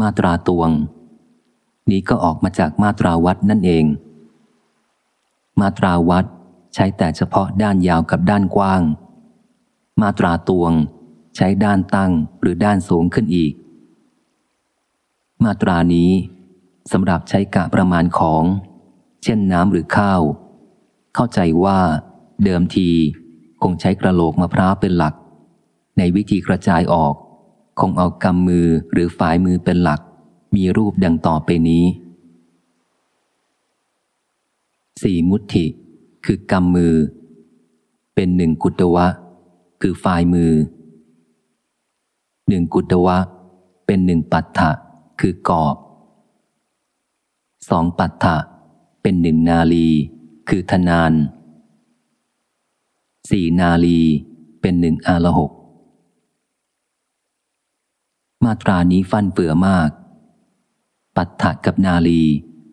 มาตราตวง นี้ก็ออกมาจากมาตราวัดนั่นเอง มาตราวัดใช้แต่เฉพาะด้านยาวกับด้านกว้าง มาตราตวง ใช้ด้านตั้งหรือด้านสูงขึ้นอีก มาตรานี้สำหรับใช้กะประมาณของ เช่นน้ำหรือข้าว เข้าใจว่าเดิมทีคงใช้กระโหลกมะพร้าวเป็นหลัก ในวิธีกระจายออก คงเอากำมือหรือฝ่ายมือเป็นหลัก มีรูปดังต่อไปนี้สี่มุติ คือกำมือ เป็นหนึ่งกุตวะ คือฝ่ายมือหนึ่งกุตวะ เป็นหนึ่งปัฏฐะคือกอบสองปัฏฐะเป็นหนึ่งนาลี คือธนานสี่นาลี เป็นหนึ่งอาละหก มาตรานี้ฟันเฟือมาก ปัฏฐะกับนาลี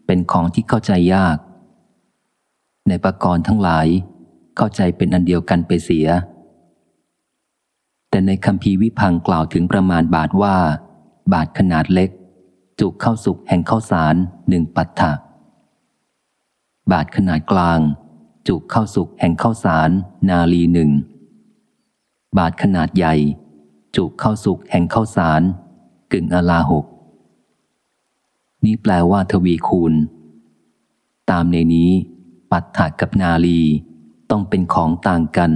เป็นของที่เข้าใจยาก ในประกรณ์ทั้งหลายเข้าใจเป็นอันเดียวกันไปเสีย แต่ในคำพีวิพังกล่าวถึงประมาณบาทว่า บาทขนาดเล็ก จุกเข้าสุกแห่งข้าวสารหนึ่งปัฏฐะบาทขนาดกลาง จุกเข้าสุกแห่งข้าวสาร นาลีหนึ่งบาทขนาดใหญ่ จุกเข้าสุกแห่งข้าวสาร กึ่งอลาหก นี่แปลว่าทวีคูณ ตามในนี้ ปัตถะกับนาลีต้องเป็นของต่างกัน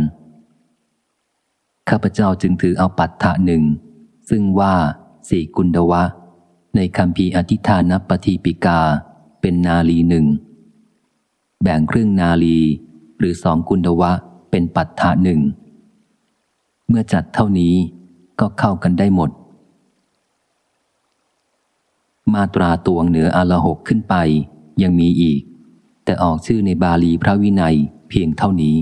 ข้าพเจ้าจึงถือเอาปัตถะหนึ่ง ซึ่งว่าสี่กุณดวะ ในคำพีอธิฐานปฏิปิกา เป็นนาลีหนึ่ง แบ่งครึ่งนาลีหรือสองกุณวะเป็นปัฏฐาหนึ่งเมื่อจัดเท่านี้ ก็เข้ากันได้หมด มาตราตวงเหนืออาลหกขึ้นไปยังมีอีก แต่ออกชื่อในบาลีพระวินัยเพียงเท่านี้